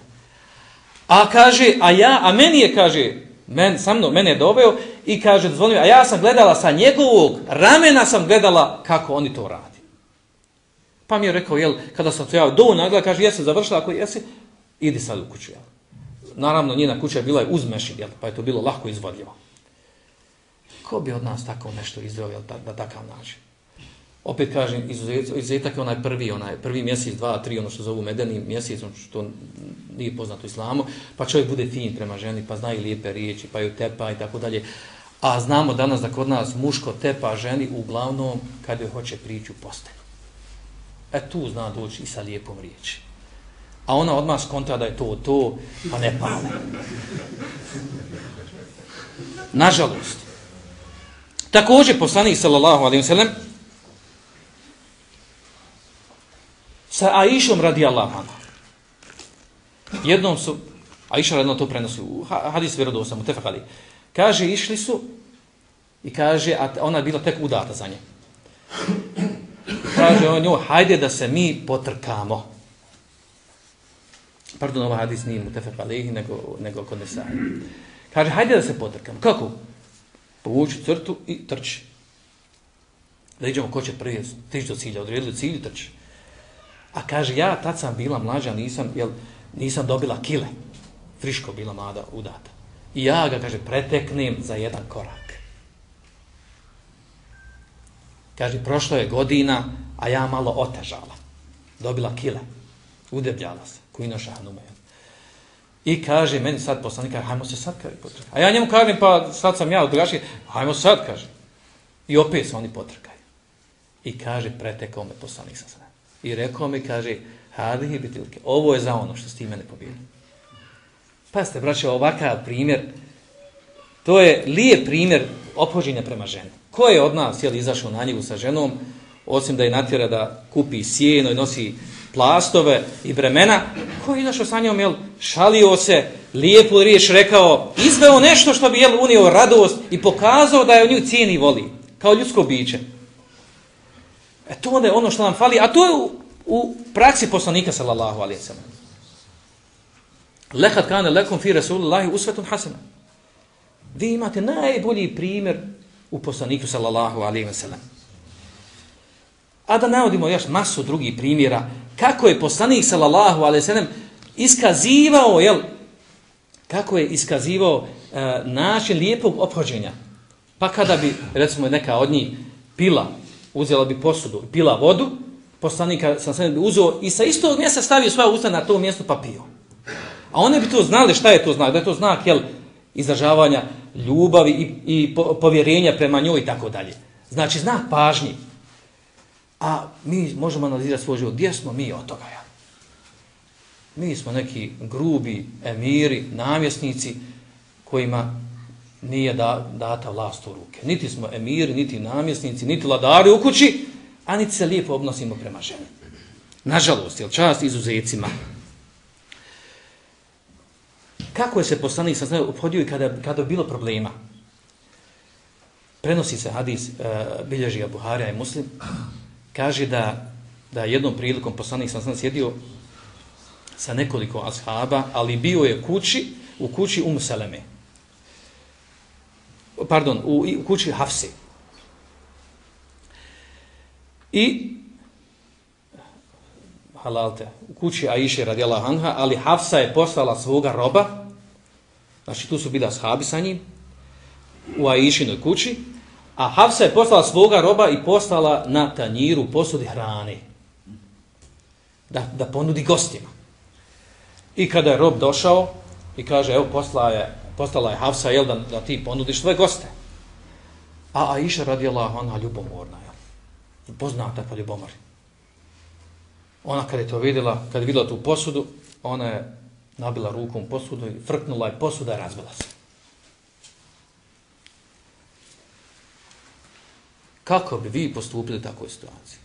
A kaže, a ja, a meni je, kaže, men, sa mnom, mene je doveo i kaže, dozvolio, a ja sam gledala sa njegovog ramena sam gledala kako oni to radi. Pa mi je rekao, jel, kada sam to ja do nagla, kaže, jesi završila, ako jesi, idi sad u kuću, jel. Naravno, njena kuća je bila je uz mešin, jel, pa je to bilo lahko izvodljivo. Ko bi od nas tako nešto izveo, da, da takav način? Opet kažem, izuzetak je onaj prvi, onaj prvi mjesec, dva, tri, ono što zovu medeni mjesec, ono što nije poznato islamu, pa čovjek bude fin prema ženi, pa zna i lijepe riječi, pa ju tepa i tako dalje. A znamo danas da kod nas muško tepa ženi uglavnom kad joj hoće prići u postelju. E tu zna doći i sa lijepom riječi. A ona odmah skontra da je to to, pa ne pale. Nažalost. Također poslanik sallallahu alaihi ve sellem sa Aishom radi anha. Jednom su, Aisha radno to prenosi, hadis vjerodov sam. Kaže, išli su i kaže, a ona je bila tek udata za nje. Kaže on njoj, hajde da se mi potrkamo. Pardon, ovaj hadis nije mu alihi, nego, nego kod nesaj. Kaže, hajde da se potrkamo. Kako? Povuči crtu i trči. Da iđemo ko će prije, tići do cilja, odredili cilj i trči. A kaže, ja tad sam bila mlađa, nisam, jel, nisam dobila kile. Friško bila mlada, udata. I ja ga, kaže, preteknem za jedan korak. Kaže, prošlo je godina, a ja malo otežala. Dobila kile. Udebljala se. Kujno šahnume. I kaže, meni sad poslanik, hajmo se sad, kaže, potrkaj. A ja njemu kažem, pa sad sam ja odgaši, hajmo sad, kaže. I opet se oni potrkaju. I kaže, pretekao me poslanik sa sve. I rekao mi, kaže, hadihi bitilke, ovo je za ono što ste mene pobili. Pa ste, braće, ovakav primjer, to je lijep primjer opođenja prema ženi. Ko je od nas, jel, izašao na njivu sa ženom, osim da je natjera da kupi sjeno i nosi plastove i bremena, ko je izašao sa njom, jel, šalio se, lijepu riječ rekao, izveo nešto što bi, jel, unio radost i pokazao da je u nju cijeni voli, kao ljudsko biće. E to je ono što nam fali, a to je u, u praksi poslanika sallallahu alaihi sallam. Lehat kane lekom fi Rasulullahi usvetun hasana. Vi imate najbolji primjer u poslaniku sallallahu alaihi sallam. A da navodimo još masu drugih primjera kako je poslanik sallallahu alaihi wa sallam iskazivao, jel, kako je iskazivao e, način lijepog obhođenja. Pa kada bi, recimo, neka od njih pila uzela bi posudu, pila vodu, poslanika sam sve bi uzeo i sa istog mjesta stavio svoja usta na to mjesto pa pio. A one bi to znali šta je to znak, da je to znak jel, izražavanja ljubavi i, i povjerenja prema njoj i tako dalje. Znači znak pažnji. A mi možemo analizirati svoj život, gdje smo mi od toga? Ja? Mi smo neki grubi emiri, namjesnici kojima nije da, data vlast u ruke. Niti smo emiri, niti namjesnici, niti vladari u kući, a niti se lijepo obnosimo prema ženi. Nažalost, jel čast izuzecima. Kako je se poslanik sa znaju obhodio i kada, kada je bilo problema? Prenosi se hadis eh, uh, bilježija Buharija i Muslim. Kaže da, da jednom prilikom poslanik sam sam sjedio sa nekoliko ashaba, ali bio je kući, u kući Um Saleme. Pardon, u, u kući Hafsi. I halalte, u kući Aisha radijala Anha, ali Hafsa je poslala svoga roba, znači tu su bila ashabi sa njim, u Aishinoj kući, a Hafsa je poslala svoga roba i poslala na tanjiru posudi hrane, da, da ponudi gostima. I kada je rob došao i kaže, evo, poslala je, poslala je Hafsa, jel, da, da ti ponudiš svoje goste. A Aisha radijallahu Anha ljubomorna, jel, poznata po ljubomori. Ona kad je to vidjela, kad je vidjela tu posudu, ona je nabila rukom posudu i frknula je posuda i razbila se. Kako bi vi postupili u takvoj situaciji?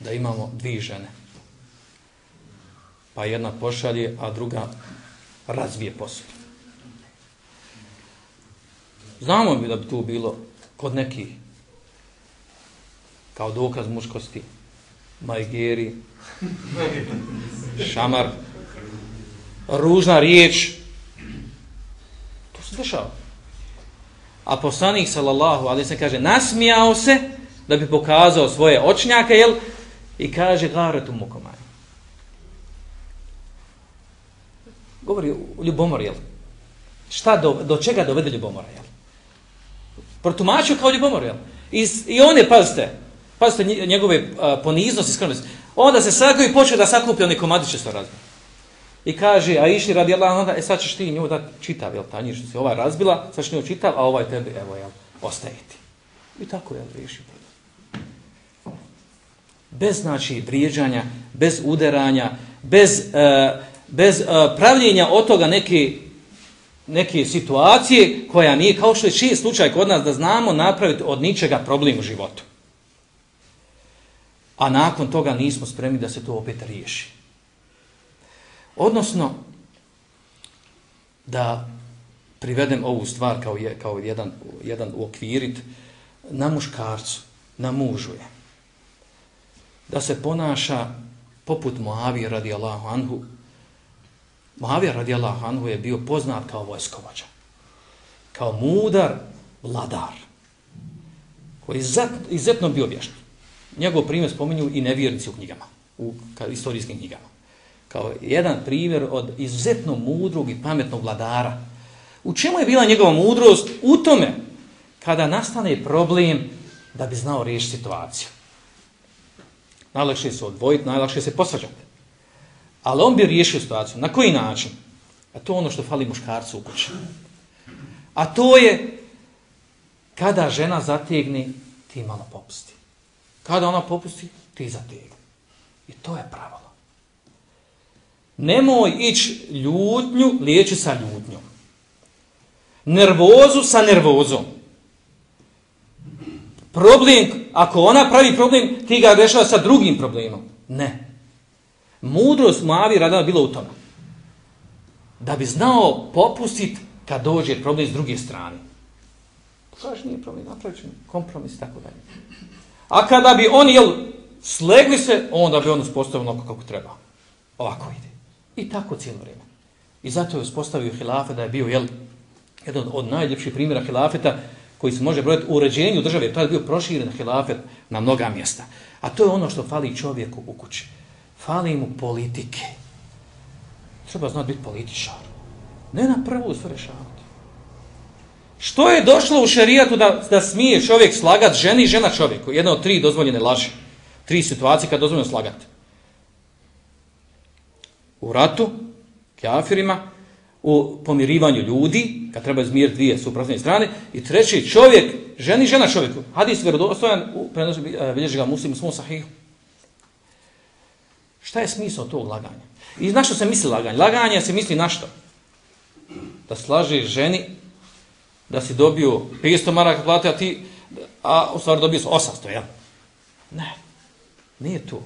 Da imamo dvije žene. Pa jedna pošalje, a druga razvije posao. Znamo bi da bi tu bilo kod nekih kao dokaz muškosti majgeri, šamar, ružna riječ. To se dešava. A poslanik, sallallahu ali se kaže, nasmijao se da bi pokazao svoje očnjake, jel? I kaže, garetu mukomaj. Govori ljubomor, jel? Šta do, do čega dovede ljubomora, jel? Protumačio kao ljubomor, jel? I, I on je, pazite, Pazite njegove uh, poniznosti, skromnosti. Onda se sagao i počeo da sakuplja one komadiće sa razbila. I kaže, a išli radi Allah, onda, e sad ćeš ti nju da čitav, jel, ta što se ova razbila, sad ćeš nju čitav, a ovaj tebi, evo, jel, ostaje ti. I tako, jel, riješi. Bez, znači, vrijeđanja, bez uderanja, bez, e, bez e, pravljenja od toga neke, neke situacije koja nije, kao što je čiji slučaj kod nas, da znamo napraviti od ničega problem u životu a nakon toga nismo spremni da se to opet riješi. Odnosno, da privedem ovu stvar kao, je, kao jedan, jedan uokvirit na muškarcu, na mužu je. Da se ponaša poput Moavije radijallahu anhu. Moavija radijallahu anhu je bio poznat kao vojskovođa. Kao mudar vladar. Koji je izuzetno bio vješt njegov primjer spominju i nevjernici u knjigama, u istorijskim knjigama. Kao jedan primjer od izuzetno mudrog i pametnog vladara. U čemu je bila njegova mudrost? U tome, kada nastane problem da bi znao riješiti situaciju. Najlakše se odvojiti, najlakše se posvađati. Ali on bi riješio situaciju. Na koji način? A to je ono što fali muškarcu u kući. A to je kada žena zategni, ti malo popusti. Kada ona popusti, ti zategni. I to je pravilo. Nemoj ići ljutnju, liječi sa ljutnjom. Nervozu sa nervozom. Problem, ako ona pravi problem, ti ga rešava sa drugim problemom. Ne. Mudrost Moavi radana bila u tome. Da bi znao popustiti kad dođe problem s druge strane. To nije problem, napravit ćemo kompromis tako dalje. A kada bi oni jel, slegli se, onda bi on uspostavio onako kako treba. Ovako ide. I tako cijelo vrijeme. I zato je uspostavio hilafet da je bio jel, jedan od najljepših primjera hilafeta koji se može brojati u uređenju države. To je bio proširen hilafet na mnoga mjesta. A to je ono što fali čovjeku u kući. Fali mu politike. Treba znati biti političar. Ne na prvu sve rešavati. Što je došlo u šerijatu da, da smije čovjek slagat ženi i žena čovjeku? Jedna od tri dozvoljene laži. Tri situacije kad dozvoljeno slagati. U ratu, kjafirima, u pomirivanju ljudi, kad treba izmiriti dvije suprotne strane, i treći čovjek, ženi žena čovjeku. Hadis vjerodostojan, prenosi e, bilježi ga muslim u svom sahihu. Šta je smisao tog laganja? I na što se misli laganje? Laganje se misli na što? Da slaže ženi, da si dobio 500 maraka plate, a ti, a u stvari dobio 800, jel? Ne, nije to.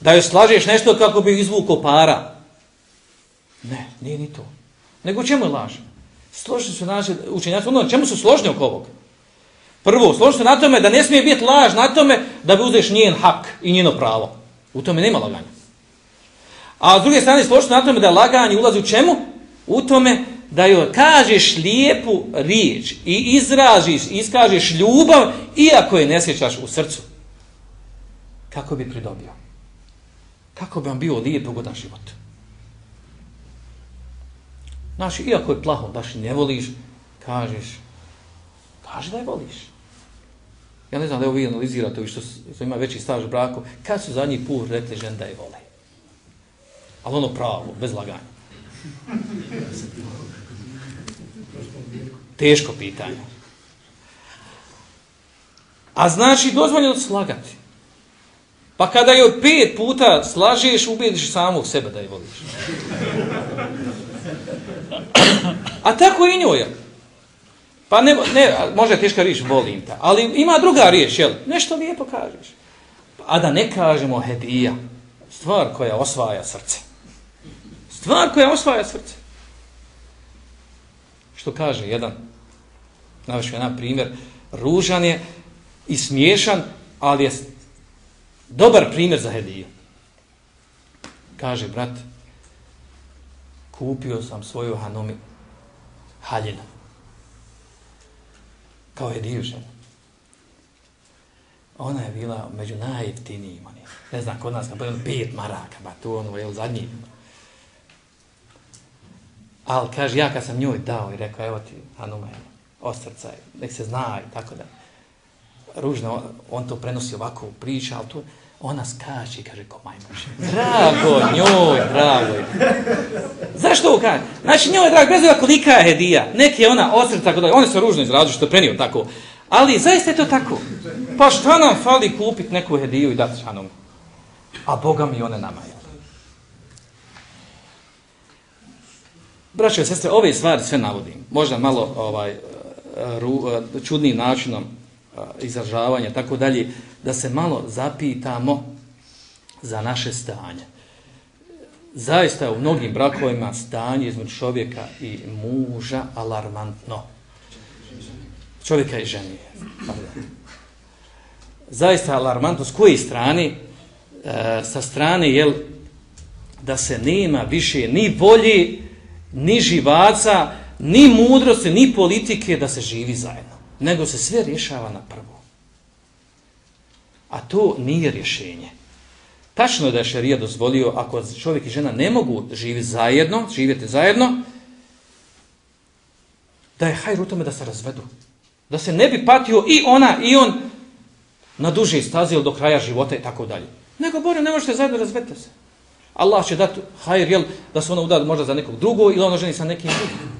Da joj slažeš nešto kako bi izvuko para. Ne, nije ni to. Nego čemu je laž? Složni su naši učenjaci, ono čemu su složni oko ovog? Prvo, složni su na tome da ne smije biti laž na tome da bi uzeš njen hak i njeno pravo. U tome nema laganja. A s druge strane, složni na tome da laganje ulazi u čemu? U tome da joj kažeš lijepu riječ i izražiš, iskažeš ljubav, iako je ne sjećaš u srcu. Kako bi pridobio? Kako bi vam bio lijep ugodan život? Znači, iako je plaho, baš ne voliš, kažeš, kaži da je voliš. Ja ne znam da je vi analizirate, vi što, što ima veći staž u braku, kad su zadnji put rekli žen da je vole? Ali ono pravo, bez laganja. Teško pitanje. A znači, dozvoljeno slagati. Pa kada joj pet puta slažeš, ubijediš samog sebe da je voliš. A tako i njoj. Pa ne, ne može teška riječ, volim te. Ali ima druga riječ, jel? Nešto lijepo kažeš. A da ne kažemo hedija. Stvar koja osvaja srce. Stvar koja osvaja srce. Što kaže jedan, navišu jedan primjer, ružan je i smiješan, ali je dobar primjer za hediju. Kaže, brat, kupio sam svoju hanomi haljinu. Kao hediju žena. Ona je bila među najjeftinijima. Ne znam, kod nas kad budem pet maraka, ba tu ono je zadnji. Ali kaže, ja kad sam njoj dao i rekao, evo ti, Hanuma, ostrcaj, nek se zna i tako da. Ružno, on to prenosi ovako u priču, ali to, ona skače i kaže, ko majmože. Drago njoj, drago je. Zašto ovo kaže? Znači, njoj je drago, bez ova kolika je hedija. Neki je ona ostrca, tako da, one su ružno izrađu, što je prenio tako. Ali zaista je to tako. Pa šta nam fali kupiti neku hediju i dati šanom? A Boga mi one nama je. Braćo i sestre, ove stvari sve navodim. Možda malo ovaj ru, čudnim načinom izražavanja, tako dalje, da se malo zapitamo za naše stanje. Zaista u mnogim brakovima stanje između čovjeka i muža alarmantno. Čovjeka i ženi. Zaista alarmantno. S koje strane? E, sa strane, jel, da se nema više ni volje, ni živaca, ni mudrosti, ni politike da se živi zajedno. Nego se sve rješava na prvo. A to nije rješenje. Tačno je da je šarija dozvolio, ako čovjek i žena ne mogu živjeti zajedno, živjeti zajedno, da je hajr u tome da se razvedu. Da se ne bi patio i ona i on na duže stazi ili do kraja života i tako dalje. Nego, Bore, ne možete zajedno razvedite se. Allah će dati hajr, jel, da se ona uda možda za nekog drugog ili ona ženi sa nekim drugim.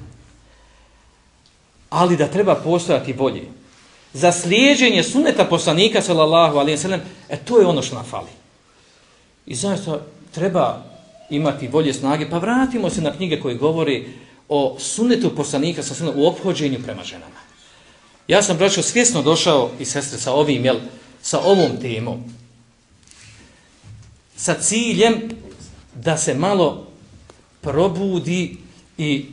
Ali da treba postojati bolje. Za slijeđenje suneta poslanika, sallallahu alaihi sallam, e to je ono što nam fali. I zaista treba imati bolje snage, pa vratimo se na knjige koje govori o sunetu poslanika sa sallam, u obhođenju prema ženama. Ja sam, braćo, svjesno došao i sestre sa ovim, jel, sa ovom temom, sa ciljem da se malo probudi i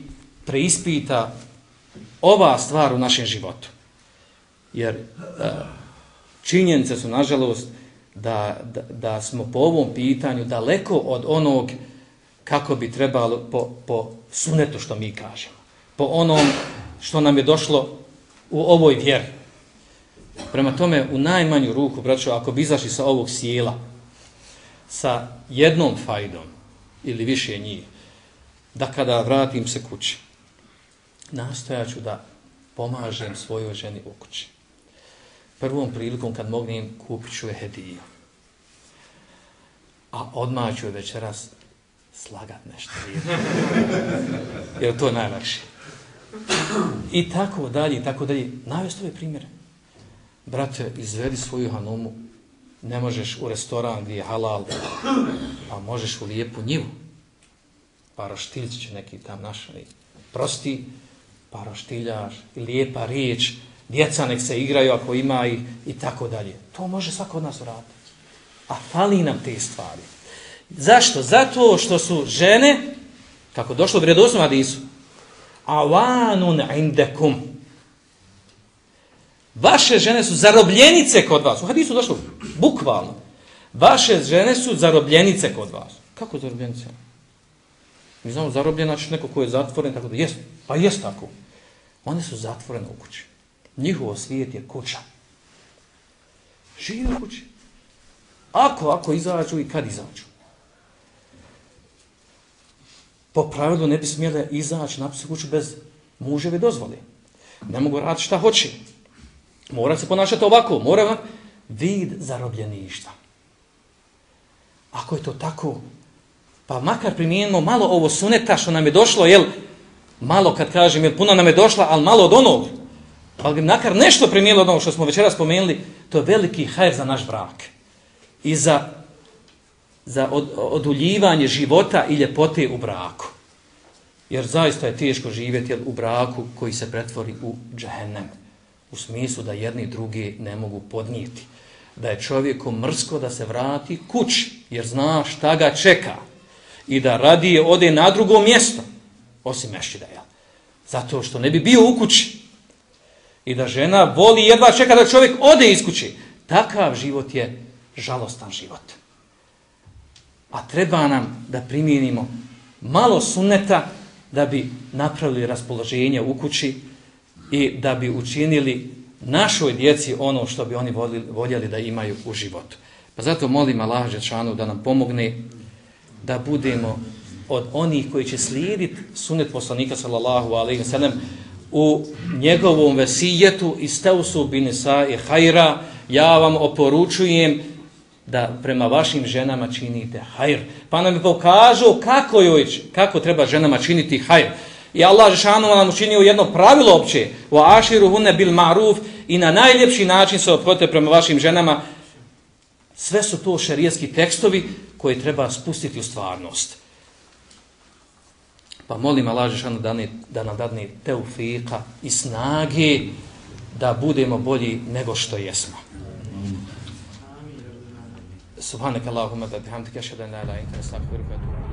preispita ova stvar u našem životu. Jer e, činjenice su, nažalost, da, da, da smo po ovom pitanju daleko od onog kako bi trebalo po, po sunetu što mi kažemo. Po onom što nam je došlo u ovoj vjeri. Prema tome, u najmanju ruku, braćo, ako bi izašli sa ovog sjela, sa jednom fajdom, ili više njih, da kada vratim se kući, nastojaću da pomažem svojoj ženi u kući. Prvom prilikom kad mognem kupit ću je hediju. A odmah ću je večeras slagat nešto. Jer to je najlakše. I tako dalje, i tako dalje. Navest ove primjere. Brate, izvedi svoju hanumu ne možeš u restoran gdje je halal, a možeš u lijepu njivu. Paroštiljci će neki tam našli. Prosti, paroštiljaš, lijepa riječ, djeca nek se igraju ako ima i, i tako dalje. To može svako od nas uraditi. A fali nam te stvari. Zašto? Zato što su žene, kako došlo u vredosnom Adisu, avanun indekum. Vaše žene su zarobljenice kod vas. U hadisu došlo, bukvalno. Vaše žene su zarobljenice kod vas. Kako zarobljenice? Mi znamo zarobljen znači neko ko je zatvoren, tako da jest. Pa jest tako. Oni su zatvoreni u kući. Njihovo svijet je kuća. Žive u kući. Ako, ako izađu i kad izađu. Po pravilu ne bi smjele izaći na kuću bez muževe dozvole. Ne mogu raditi šta hoće. Mora se ponašati ovako. Mora vid zarobljeništva. Ako je to tako, pa makar primijenimo malo ovo suneta što nam je došlo, jel, malo kad kažem, jel, puno nam je došla, ali malo od onog, Pa bi makar nešto primijenilo od onog što smo večera spomenuli, to je veliki hajr za naš brak. I za, za od, oduljivanje života i ljepote u braku. Jer zaista je teško živjeti jel, u braku koji se pretvori u džehennem. U smislu da jedni drugi ne mogu podnijeti. Da je čovjeku mrsko da se vrati kući, jer zna šta ga čeka i da radije ode na drugo mjesto, osim mešćida, jel? Zato što ne bi bio u kući. I da žena voli jedva čeka da čovjek ode iz kući. Takav život je žalostan život. A treba nam da primijenimo malo sunneta da bi napravili raspoloženje u kući i da bi učinili našoj djeci ono što bi oni voljeli da imaju u životu. Pa zato molim Allah Žešanu da nam pomogne da budemo od onih koji će slijediti sunet poslanika sallallahu alaihi wa sallam u njegovom vesijetu i steusu bin i hajra, ja vam oporučujem da prema vašim ženama činite hajr. Pa nam je pokažu kako, joj, kako treba ženama činiti hajr. I Allah Žešanu nam učinio jedno pravilo opće. U aširu hune bil maruf i na najljepši način se obhodite prema vašim ženama. Sve su to šerijetski tekstovi koje treba spustiti u stvarnost. Pa molim Allah Žešanu da, da nam dadne teufika i snage da budemo bolji nego što jesmo. Subhanak Allahumma da bihamdika šedan la ilaha illa anta astaghfiruka wa atubu